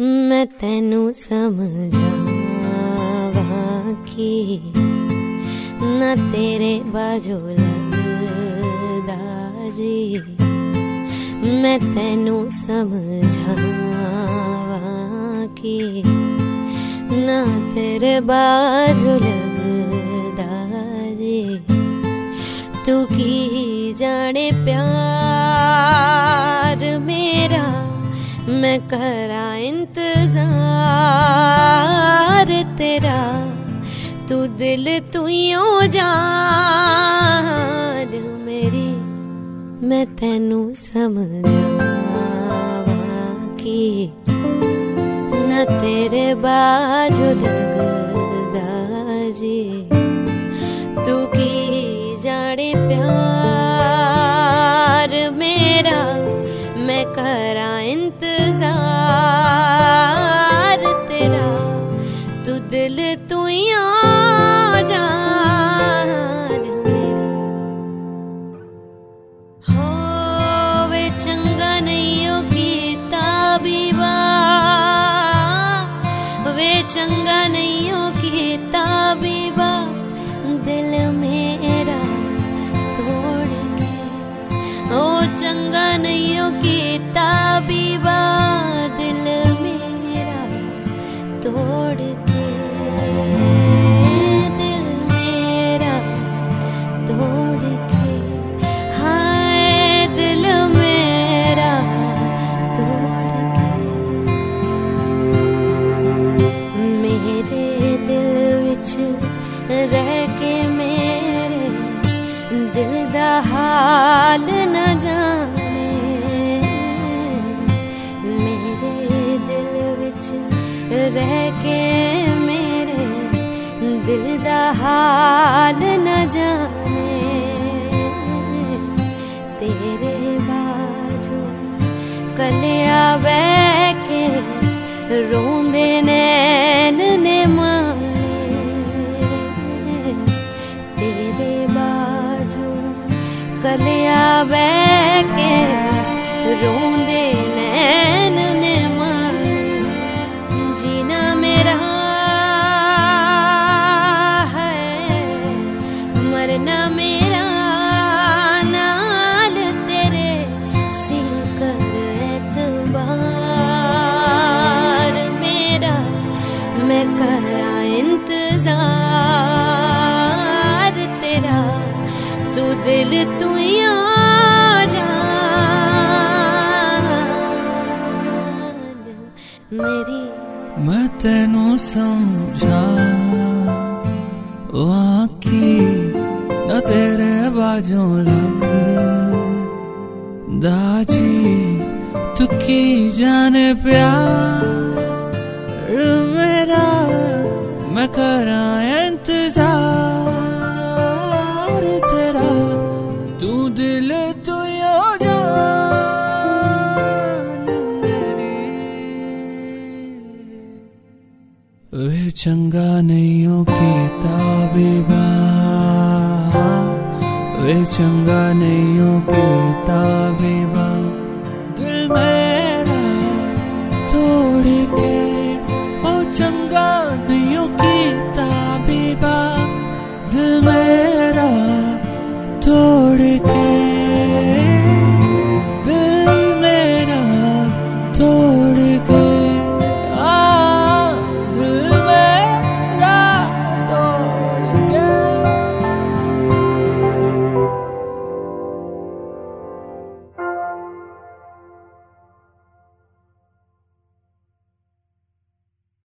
मैं तेनू समझावा कि ना तेरे बाजू लगदा जी। मैं तेनू समझावा कि ना तेरे बाजू लगदा जी। तू की जाने प्यार मेरा, मैं करा इन इंतज़ार तेरा, तू दिल तू जान, मेरी मैं तेनू समझावा कि न तेरे बाजू लगदा जी। तू की जाने प्यार मेरा, मैं करा इंतज़ार तू जान दिल दा हाल न जाने। मेरे दिल विच रह के मेरे दिल दा हाल न जाने। तेरे बाजू कलिया बह के ਲਿਆ ਬਹਿ ਕੇ ਰੋਂਦੇ ਨੇ। तेनू समझा वाकी न तेरे बाजों लग। दाजी, तू की जाने प्यार, मेरा, मैं करा इंतज़ार। वे चंगा नहीं हो किताबीबा वे चंगा नहीं हो किताबीबा दिल मेरा तोड़ के, ओ चंगा नहीं हो किताबीबा दिल मेरा तोड़ के।